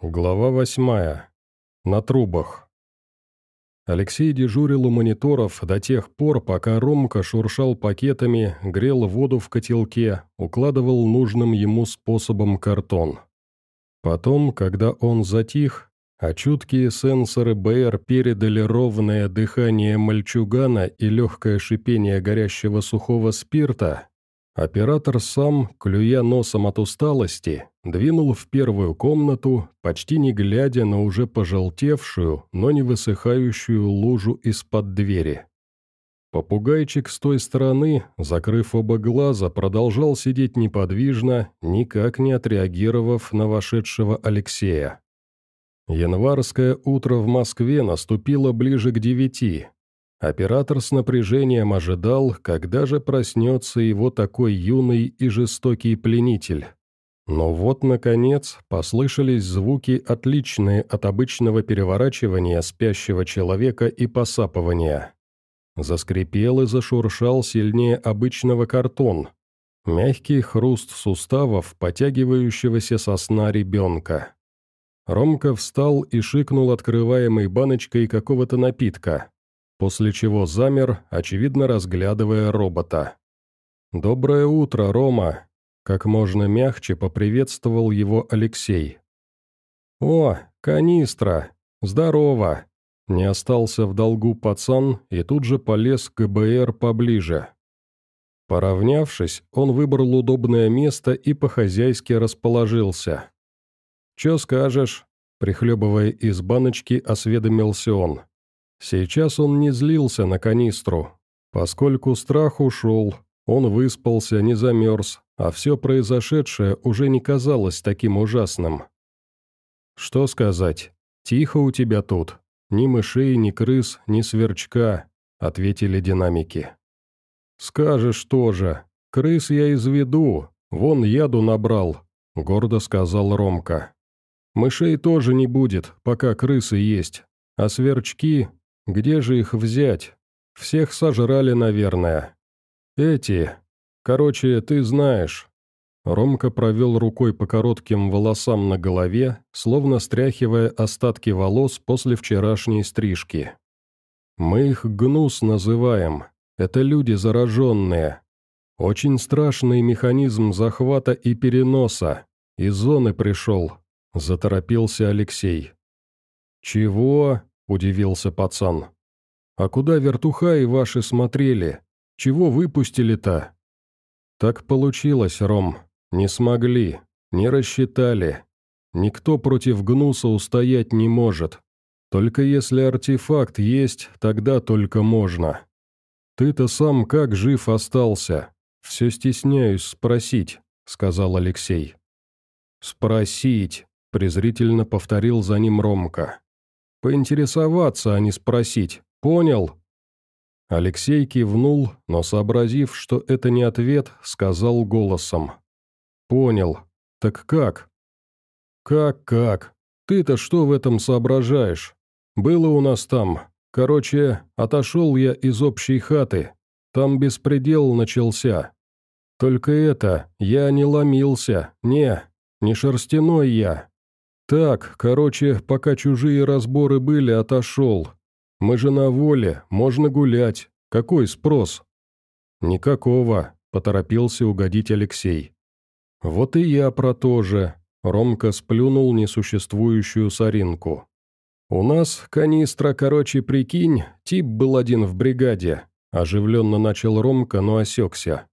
Глава восьмая. На трубах. Алексей дежурил у мониторов до тех пор, пока Ромка шуршал пакетами, грел воду в котелке, укладывал нужным ему способом картон. Потом, когда он затих, а чуткие сенсоры БР передали ровное дыхание мальчугана и легкое шипение горящего сухого спирта, Оператор сам, клюя носом от усталости, двинул в первую комнату, почти не глядя на уже пожелтевшую, но не высыхающую лужу из-под двери. Попугайчик с той стороны, закрыв оба глаза, продолжал сидеть неподвижно, никак не отреагировав на вошедшего Алексея. Январское утро в Москве наступило ближе к девяти, Оператор с напряжением ожидал, когда же проснется его такой юный и жестокий пленитель. Но вот, наконец, послышались звуки, отличные от обычного переворачивания спящего человека и посапывания. Заскрипел и зашуршал сильнее обычного картон. Мягкий хруст суставов, потягивающегося со сна ребенка. Ромка встал и шикнул открываемой баночкой какого-то напитка после чего замер, очевидно разглядывая робота. «Доброе утро, Рома!» Как можно мягче поприветствовал его Алексей. «О, канистра! Здорово!» Не остался в долгу пацан и тут же полез к ГБР поближе. Поравнявшись, он выбрал удобное место и по-хозяйски расположился. «Чё скажешь?» – прихлебывая из баночки, осведомился он. Сейчас он не злился на канистру. Поскольку страх ушел, он выспался, не замерз, а все произошедшее уже не казалось таким ужасным. «Что сказать? Тихо у тебя тут. Ни мышей, ни крыс, ни сверчка», — ответили динамики. «Скажешь тоже. Крыс я изведу. Вон яду набрал», — гордо сказал Ромка. «Мышей тоже не будет, пока крысы есть. А сверчки где же их взять? Всех сожрали, наверное. Эти... Короче, ты знаешь». Ромка провел рукой по коротким волосам на голове, словно стряхивая остатки волос после вчерашней стрижки. «Мы их гнус называем. Это люди зараженные. Очень страшный механизм захвата и переноса. Из зоны пришел», — заторопился Алексей. «Чего?» – удивился пацан. «А куда вертухаи ваши смотрели? Чего выпустили-то?» «Так получилось, Ром. Не смогли. Не рассчитали. Никто против гнуса устоять не может. Только если артефакт есть, тогда только можно. Ты-то сам как жив остался? Все стесняюсь спросить», — сказал Алексей. «Спросить», — презрительно повторил за ним Ромка. Поинтересоваться, а не спросить. Понял?» Алексей кивнул, но, сообразив, что это не ответ, сказал голосом. «Понял. Так как?» «Как-как? Ты-то что в этом соображаешь? Было у нас там. Короче, отошел я из общей хаты. Там беспредел начался. Только это, я не ломился, не, не шерстяной я. «Так, короче, пока чужие разборы были, отошел. Мы же на воле, можно гулять. Какой спрос?» «Никакого», — поторопился угодить Алексей. «Вот и я про то же», — Ромка сплюнул несуществующую соринку. «У нас канистра, короче, прикинь, тип был один в бригаде», — оживленно начал Ромка, но осекся.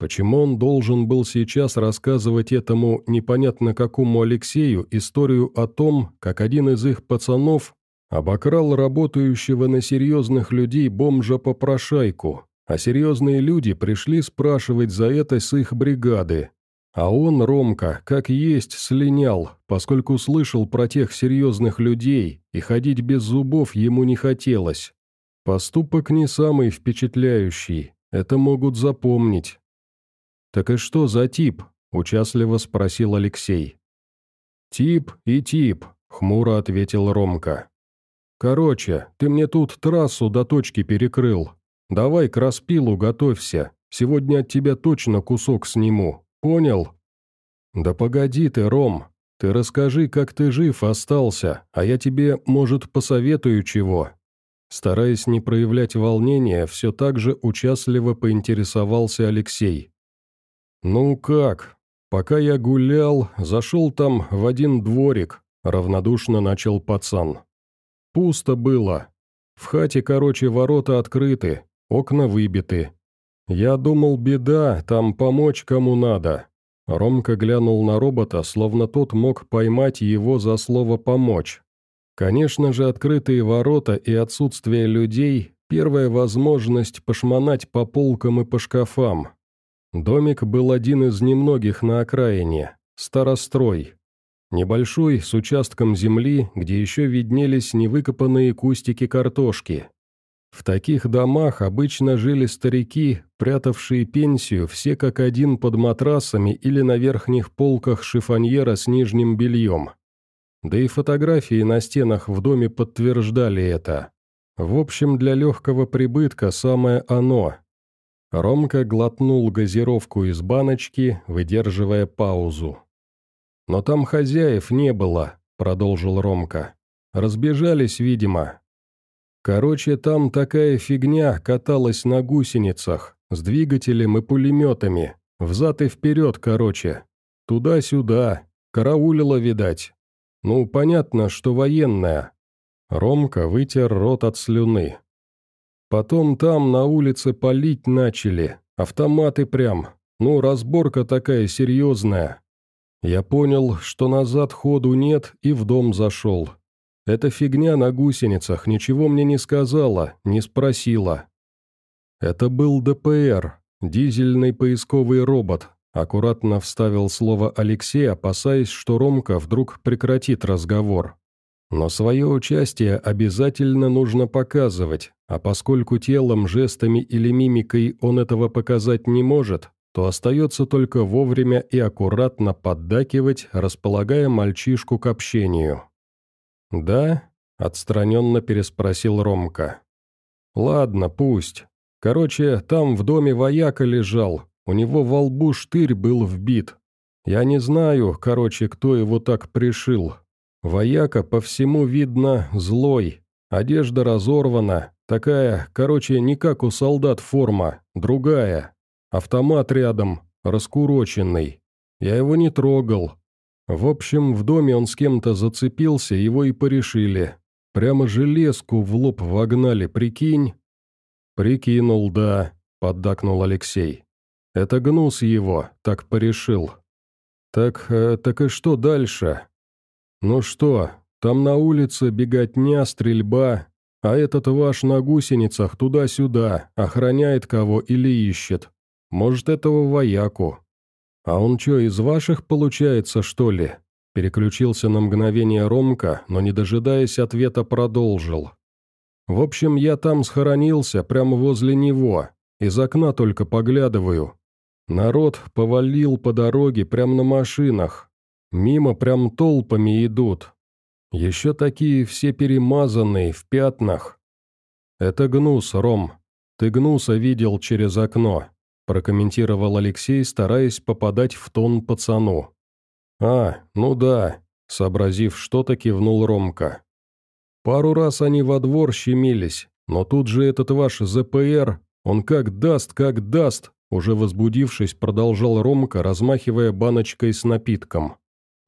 Почему он должен был сейчас рассказывать этому непонятно какому Алексею историю о том, как один из их пацанов обокрал работающего на серьезных людей бомжа-попрошайку, а серьезные люди пришли спрашивать за это с их бригады. А он, Ромка, как есть, слинял, поскольку слышал про тех серьезных людей, и ходить без зубов ему не хотелось. Поступок не самый впечатляющий, это могут запомнить. «Так и что за тип?» – участливо спросил Алексей. «Тип и тип», – хмуро ответил Ромка. «Короче, ты мне тут трассу до точки перекрыл. Давай к распилу готовься. Сегодня от тебя точно кусок сниму. Понял?» «Да погоди ты, Ром. Ты расскажи, как ты жив остался, а я тебе, может, посоветую чего». Стараясь не проявлять волнения, все так же участливо поинтересовался Алексей. «Ну как? Пока я гулял, зашел там в один дворик», — равнодушно начал пацан. «Пусто было. В хате, короче, ворота открыты, окна выбиты. Я думал, беда, там помочь кому надо. Ромка глянул на робота, словно тот мог поймать его за слово «помочь». Конечно же, открытые ворота и отсутствие людей – первая возможность пошмонать по полкам и по шкафам. Домик был один из немногих на окраине – старострой. Небольшой, с участком земли, где еще виднелись невыкопанные кустики картошки. В таких домах обычно жили старики, прятавшие пенсию, все как один под матрасами или на верхних полках шифоньера с нижним бельем. Да и фотографии на стенах в доме подтверждали это. В общем, для легкого прибытка самое оно. Ромка глотнул газировку из баночки, выдерживая паузу. «Но там хозяев не было», — продолжил Ромка. «Разбежались, видимо, Короче, там такая фигня каталась на гусеницах, с двигателем и пулеметами, взад и вперед, короче. Туда-сюда, караулила, видать. Ну, понятно, что военная. Ромка вытер рот от слюны. Потом там на улице палить начали, автоматы прям. Ну, разборка такая серьезная. Я понял, что назад ходу нет и в дом зашел. Эта фигня на гусеницах ничего мне не сказала, не спросила. Это был ДПР, дизельный поисковый робот, аккуратно вставил слово Алексей, опасаясь, что Ромка вдруг прекратит разговор. Но свое участие обязательно нужно показывать, а поскольку телом, жестами или мимикой он этого показать не может, то остается только вовремя и аккуратно поддакивать, располагая мальчишку к общению. «Да?» – отстраненно переспросил Ромка. «Ладно, пусть. Короче, там в доме вояка лежал, у него во лбу штырь был вбит. Я не знаю, короче, кто его так пришил. Вояка по всему видно злой, одежда разорвана, такая, короче, не как у солдат форма, другая. Автомат рядом, раскуроченный. Я его не трогал, в общем, в доме он с кем-то зацепился, его и порешили. Прямо железку в лоб вогнали, прикинь?» «Прикинул, да», — поддакнул Алексей. «Это гнус его, так порешил». «Так, э, так и что дальше?» «Ну что, там на улице беготня, стрельба, а этот ваш на гусеницах туда-сюда, охраняет кого или ищет. Может, этого вояку. «А он что, из ваших получается, что ли?» Переключился на мгновение Ромка, но, не дожидаясь ответа, продолжил. «В общем, я там схоронился, прямо возле него. Из окна только поглядываю. Народ повалил по дороге прямо на машинах. Мимо прям толпами идут. Еще такие все перемазанные, в пятнах. Это гнус, Ром. Ты гнуса видел через окно прокомментировал Алексей, стараясь попадать в тон пацану. «А, ну да», — сообразив что-то, кивнул Ромка. «Пару раз они во двор щемились, но тут же этот ваш ЗПР, он как даст, как даст», уже возбудившись, продолжал Ромка, размахивая баночкой с напитком.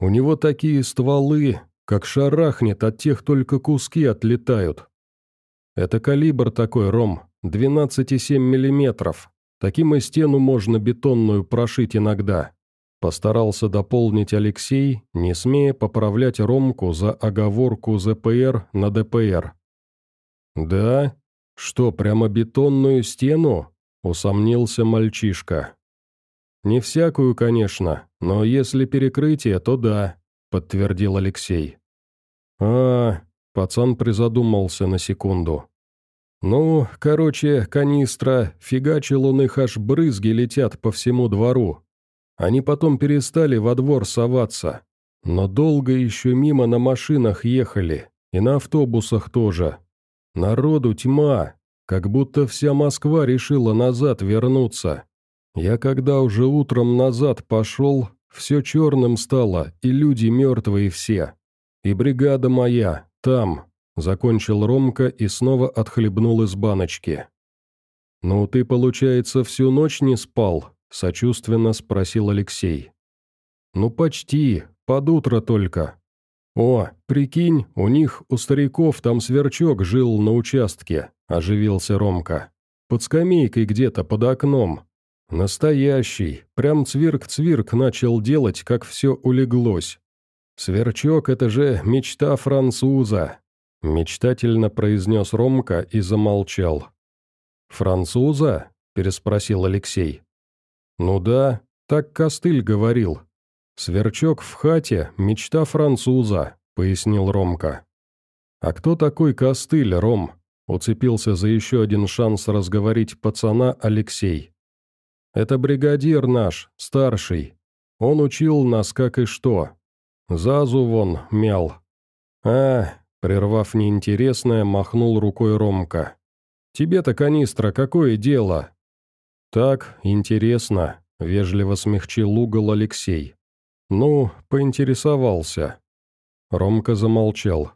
«У него такие стволы, как шарахнет, от тех только куски отлетают». «Это калибр такой, Ром, 12,7 миллиметров, Таким и стену можно бетонную прошить иногда. Постарался дополнить Алексей, не смея поправлять Ромку за оговорку ЗПР на ДПР. «Да? Что, прямо бетонную стену?» – усомнился мальчишка. «Не всякую, конечно, но если перекрытие, то да», – подтвердил Алексей. «А, пацан призадумался на секунду. Ну, короче, канистра, фигачил он их аж брызги летят по всему двору. Они потом перестали во двор соваться. Но долго еще мимо на машинах ехали, и на автобусах тоже. Народу тьма, как будто вся Москва решила назад вернуться. Я когда уже утром назад пошел, Все черным стало, и люди мертвые все. И бригада моя, там», — закончил Ромка и снова отхлебнул из баночки. «Ну, ты, получается, всю ночь не спал?» — сочувственно спросил Алексей. «Ну, почти, под утро только. О, прикинь, у них, у стариков, там сверчок жил на участке», — оживился Ромка. «Под скамейкой где-то, под окном. Настоящий, прям цвирк-цвирк начал делать, как все улеглось. Сверчок — это же мечта француза», — мечтательно произнес Ромка и замолчал. «Француза?» – переспросил Алексей. «Ну да, так Костыль говорил. Сверчок в хате – мечта француза», – пояснил Ромка. «А кто такой Костыль, Ром?» – уцепился за еще один шанс разговорить пацана Алексей. «Это бригадир наш, старший. Он учил нас как и что. Зазу вон мял». «А, прервав неинтересное, махнул рукой Ромка. Тебе-то, канистра, какое дело?» «Так, интересно», — вежливо смягчил угол Алексей. «Ну, поинтересовался». Ромка замолчал.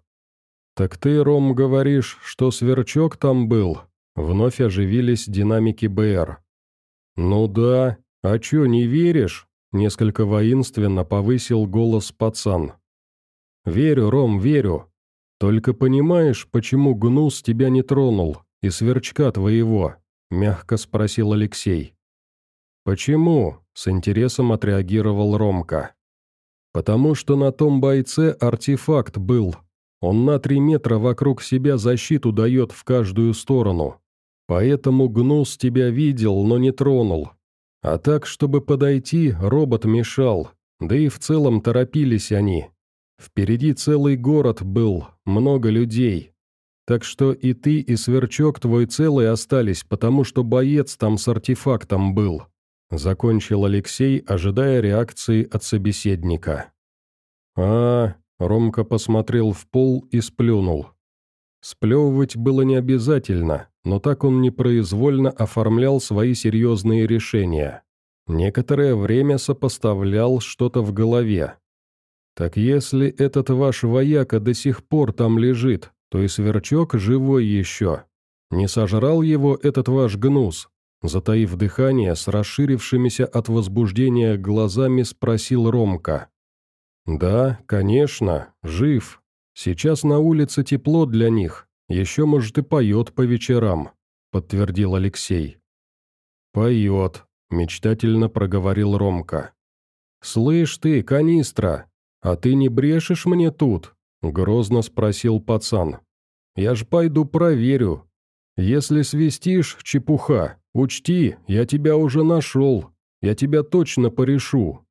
«Так ты, Ром, говоришь, что сверчок там был?» Вновь оживились динамики БР. «Ну да, а чё, не веришь?» Несколько воинственно повысил голос пацан. «Верю, Ром, верю. Только понимаешь, почему Гнус тебя не тронул? и сверчка твоего?» – мягко спросил Алексей. «Почему?» – с интересом отреагировал Ромка. «Потому что на том бойце артефакт был. Он на три метра вокруг себя защиту дает в каждую сторону. Поэтому Гнус тебя видел, но не тронул. А так, чтобы подойти, робот мешал, да и в целом торопились они. Впереди целый город был, много людей. Так что и ты, и Сверчок твой целый остались, потому что боец там с артефактом был», — закончил Алексей, ожидая реакции от собеседника. а Ромка посмотрел в пол и сплюнул. Сплевывать было не обязательно, но так он непроизвольно оформлял свои серьезные решения. Некоторое время сопоставлял что-то в голове. «Так если этот ваш вояка до сих пор там лежит, то и сверчок живой еще. Не сожрал его этот ваш гнус?» Затаив дыхание, с расширившимися от возбуждения глазами спросил Ромка. «Да, конечно, жив. Сейчас на улице тепло для них, еще, может, и поет по вечерам», — подтвердил Алексей. «Поет», — мечтательно проговорил Ромка. «Слышь ты, канистра, а ты не брешешь мне тут?» — грозно спросил пацан. «Я ж пойду проверю. Если свистишь, чепуха, учти, я тебя уже нашел. Я тебя точно порешу».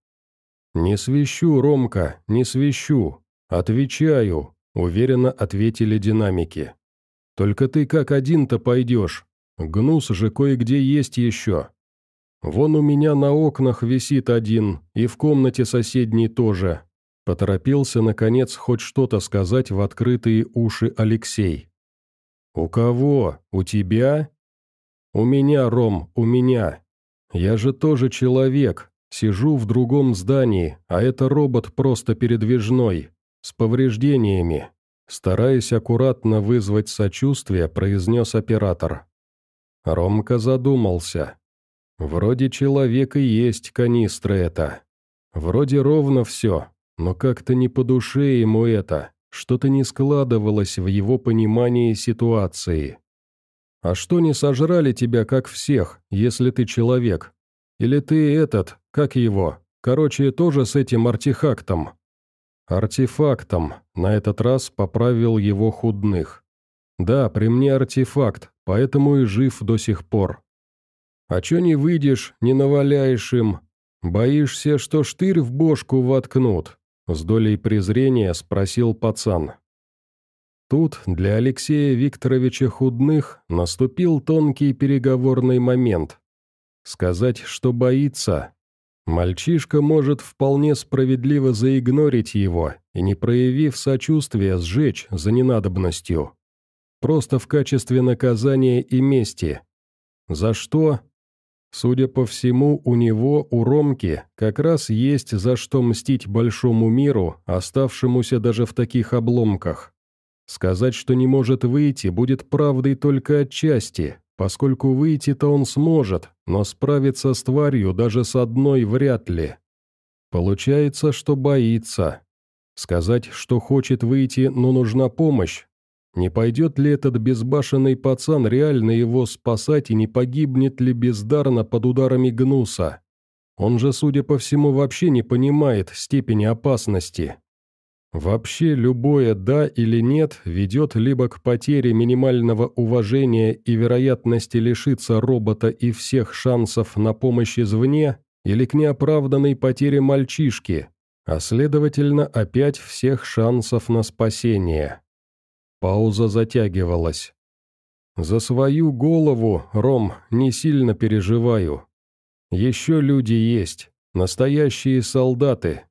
«Не свищу, Ромка, не свищу. Отвечаю», — уверенно ответили динамики. «Только ты как один-то пойдешь. Гнус же кое-где есть еще. Вон у меня на окнах висит один, и в комнате соседней тоже. Поторопился, наконец, хоть что-то сказать в открытые уши Алексей. «У кого? У тебя?» «У меня, Ром, у меня. Я же тоже человек. Сижу в другом здании, а это робот просто передвижной, с повреждениями». Стараясь аккуратно вызвать сочувствие, произнес оператор. Ромка задумался. «Вроде человек и есть канистра это. Вроде ровно все, но как-то не по душе ему это, что-то не складывалось в его понимании ситуации. «А что не сожрали тебя, как всех, если ты человек? Или ты этот, как его, короче, тоже с этим артефактом?» «Артефактом», на этот раз поправил его худных. «Да, при мне артефакт, поэтому и жив до сих пор». «А чё не выйдешь, не наваляешь им? Боишься, что штырь в бошку воткнут?» С долей презрения спросил пацан. Тут для Алексея Викторовича Худных наступил тонкий переговорный момент. Сказать, что боится. Мальчишка может вполне справедливо заигнорить его и, не проявив сочувствия, сжечь за ненадобностью. Просто в качестве наказания и мести. За что? Судя по всему, у него, у Ромки, как раз есть за что мстить большому миру, оставшемуся даже в таких обломках. Сказать, что не может выйти, будет правдой только отчасти, поскольку выйти-то он сможет, но справиться с тварью даже с одной вряд ли. Получается, что боится. Сказать, что хочет выйти, но нужна помощь, не пойдет ли этот безбашенный пацан реально его спасать и не погибнет ли бездарно под ударами гнуса? Он же, судя по всему, вообще не понимает степени опасности. Вообще любое «да» или «нет» ведет либо к потере минимального уважения и вероятности лишиться робота и всех шансов на помощь извне, или к неоправданной потере мальчишки, а следовательно опять всех шансов на спасение. Пауза затягивалась. «За свою голову, Ром, не сильно переживаю. Еще люди есть, настоящие солдаты.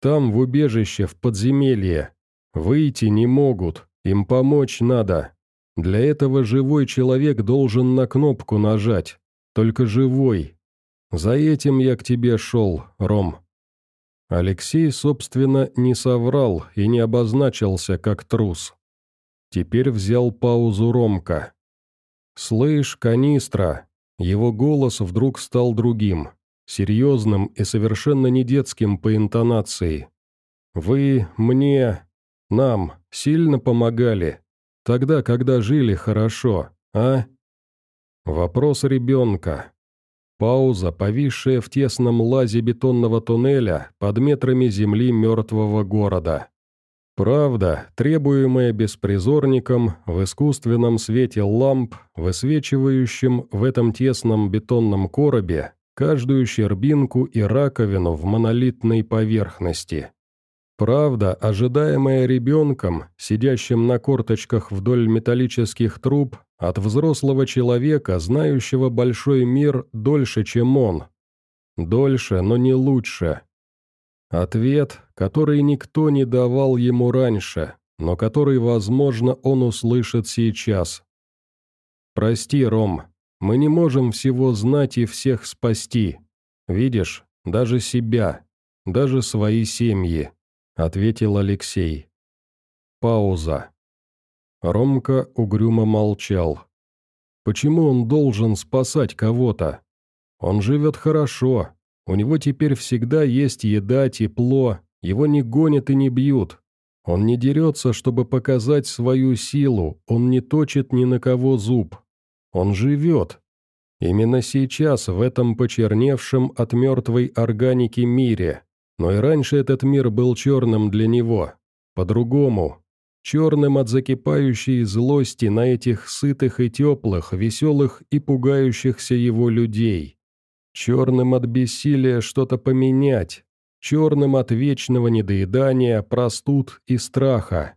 Там, в убежище, в подземелье. Выйти не могут, им помочь надо. Для этого живой человек должен на кнопку нажать. Только живой. За этим я к тебе шел, Ром». Алексей, собственно, не соврал и не обозначился как трус. Теперь взял паузу Ромка. «Слышь, канистра!» Его голос вдруг стал другим, серьезным и совершенно не детским по интонации. «Вы мне, нам, сильно помогали? Тогда, когда жили хорошо, а?» Вопрос ребенка. Пауза, повисшая в тесном лазе бетонного туннеля под метрами земли мертвого города. Правда, требуемая беспризорником в искусственном свете ламп, высвечивающим в этом тесном бетонном коробе каждую щербинку и раковину в монолитной поверхности. Правда, ожидаемая ребенком, сидящим на корточках вдоль металлических труб, от взрослого человека, знающего большой мир дольше, чем он. Дольше, но не лучше. Ответ, который никто не давал ему раньше, но который, возможно, он услышит сейчас. «Прости, Ром, мы не можем всего знать и всех спасти. Видишь, даже себя, даже свои семьи», — ответил Алексей. Пауза. Ромка угрюмо молчал. «Почему он должен спасать кого-то? Он живет хорошо, у него теперь всегда есть еда, тепло, его не гонят и не бьют. Он не дерется, чтобы показать свою силу, он не точит ни на кого зуб. Он живет. Именно сейчас, в этом почерневшем от мертвой органики мире. Но и раньше этот мир был черным для него. По-другому. Черным от закипающей злости на этих сытых и теплых, веселых и пугающихся его людей. Черным от бессилия что-то поменять, черным от вечного недоедания, простуд и страха,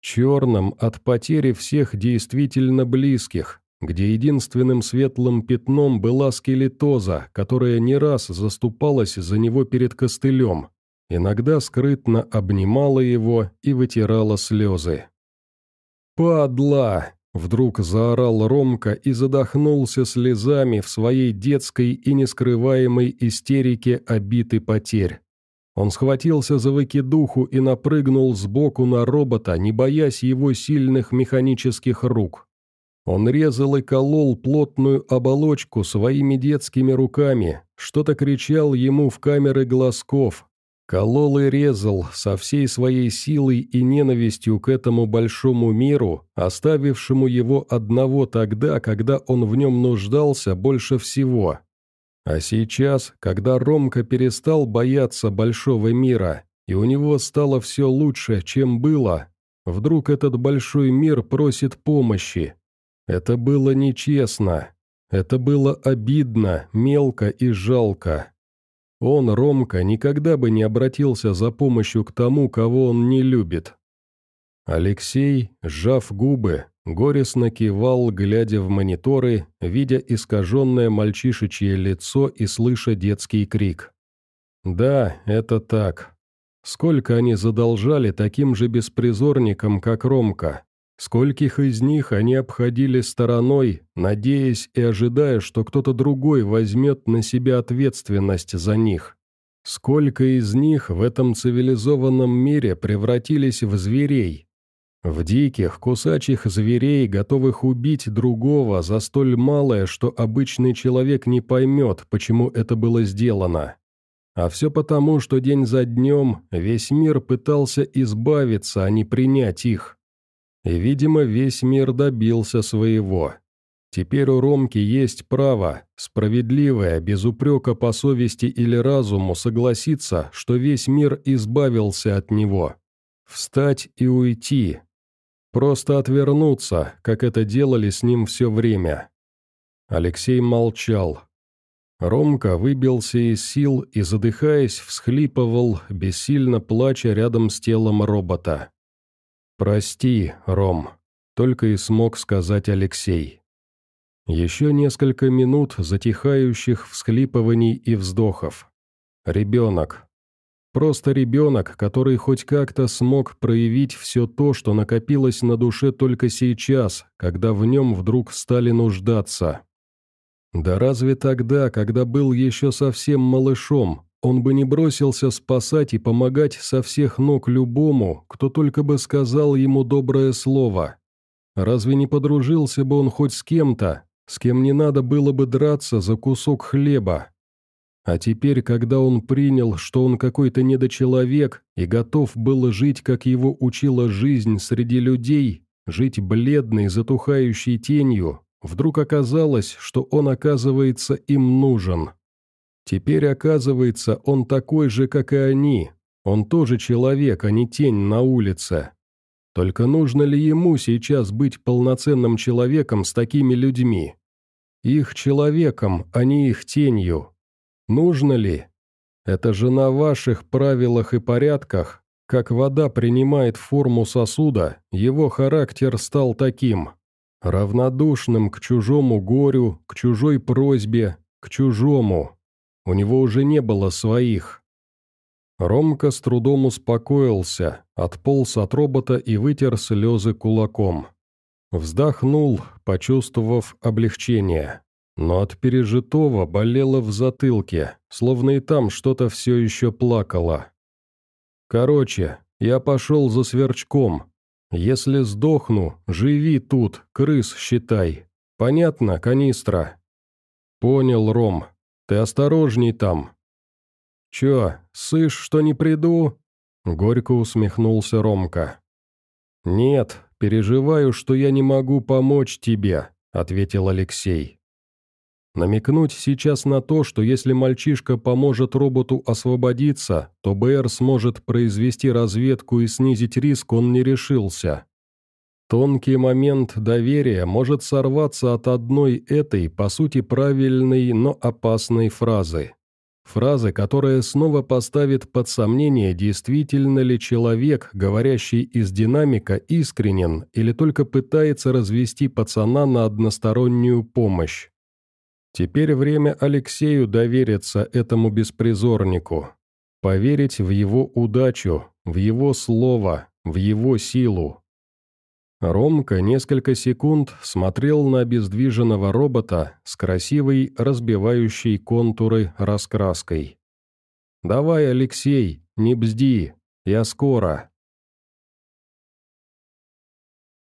черным от потери всех действительно близких, где единственным светлым пятном была скелетоза, которая не раз заступалась за него перед костылем, иногда скрытно обнимала его и вытирала слезы. «Падла!» Вдруг заорал Ромка и задохнулся слезами в своей детской и нескрываемой истерике обиты потерь. Он схватился за выкидуху и напрыгнул сбоку на робота, не боясь его сильных механических рук. Он резал и колол плотную оболочку своими детскими руками, что-то кричал ему в камеры глазков, Колол и резал со всей своей силой и ненавистью к этому большому миру, оставившему его одного тогда, когда он в нем нуждался больше всего. А сейчас, когда Ромка перестал бояться большого мира, и у него стало все лучше, чем было, вдруг этот большой мир просит помощи. Это было нечестно. Это было обидно, мелко и жалко. Он, Ромка, никогда бы не обратился за помощью к тому, кого он не любит. Алексей, сжав губы, горестно кивал, глядя в мониторы, видя искаженное мальчишечье лицо и слыша детский крик. «Да, это так. Сколько они задолжали таким же беспризорникам, как Ромка? Скольких из них они обходили стороной, надеясь и ожидая, что кто-то другой возьмет на себя ответственность за них. Сколько из них в этом цивилизованном мире превратились в зверей, в диких, кусачих зверей, готовых убить другого за столь малое, что обычный человек не поймет, почему это было сделано. А все потому, что день за днем весь мир пытался избавиться, а не принять их. И, видимо, весь мир добился своего. Теперь у Ромки есть право, справедливое, без упрека по совести или разуму, согласиться, что весь мир избавился от него. Встать и уйти, Просто отвернуться, как это делали с ним все время. Алексей молчал. Ромка выбился из сил и, задыхаясь, всхлипывал, бессильно плача рядом с телом робота. «Прости, Ром», — только и смог сказать Алексей. Еще несколько минут затихающих всхлипываний и вздохов. Ребенок, Просто ребенок, который хоть как-то смог проявить все то, что накопилось на душе только сейчас, когда в нем вдруг стали нуждаться. Да разве тогда, когда был еще совсем малышом, он бы не бросился спасать и помогать со всех ног любому, кто только бы сказал ему доброе слово? Разве не подружился бы он хоть с кем-то, с кем не надо было бы драться за кусок хлеба? А теперь, когда он принял, что он какой-то недочеловек и готов был жить, как его учила жизнь среди людей, жить бледной, затухающей тенью, вдруг оказалось, что он, оказывается, им нужен. Теперь, оказывается, он такой же, как и они. Он тоже человек, а не тень на улице. Только нужно ли ему сейчас быть полноценным человеком с такими людьми? Их человеком, а не их тенью. Нужно ли? Это же на ваших правилах и порядках, как вода принимает форму сосуда, его характер стал таким. Равнодушным к чужому горю, к чужой просьбе, к чужому. У него уже не было своих. Ромка с трудом успокоился, отполз от робота и вытер слезы кулаком. Вздохнул, почувствовав облегчение. Но от пережитого болело в затылке, словно и там что-то все еще плакало. Короче, я пошел за сверчком. Если сдохну, живи тут, крыс считай. Понятно, канистра? Понял, Ром. Ты осторожней там. Че, сышь, что не приду? Горько усмехнулся Ромка. «Нет, переживаю, что я не могу помочь тебе», — ответил Алексей. Намекнуть сейчас на то, что если мальчишка поможет роботу освободиться, то БР сможет произвести разведку и снизить риск, он не решился. Тонкий момент доверия может сорваться от одной этой, по сути правильной, но опасной фразы. Фразы, которая снова поставит под сомнение, действительно ли человек, говорящий из динамика, искренен или только пытается развести пацана на одностороннюю помощь. Теперь время Алексею довериться этому беспризорнику, поверить в его удачу, в его слово, в его силу. Ромка несколько секунд смотрел на обездвиженного робота с красивой, разбивающей контуры раскраской. «Давай, Алексей, не бзди, я скоро».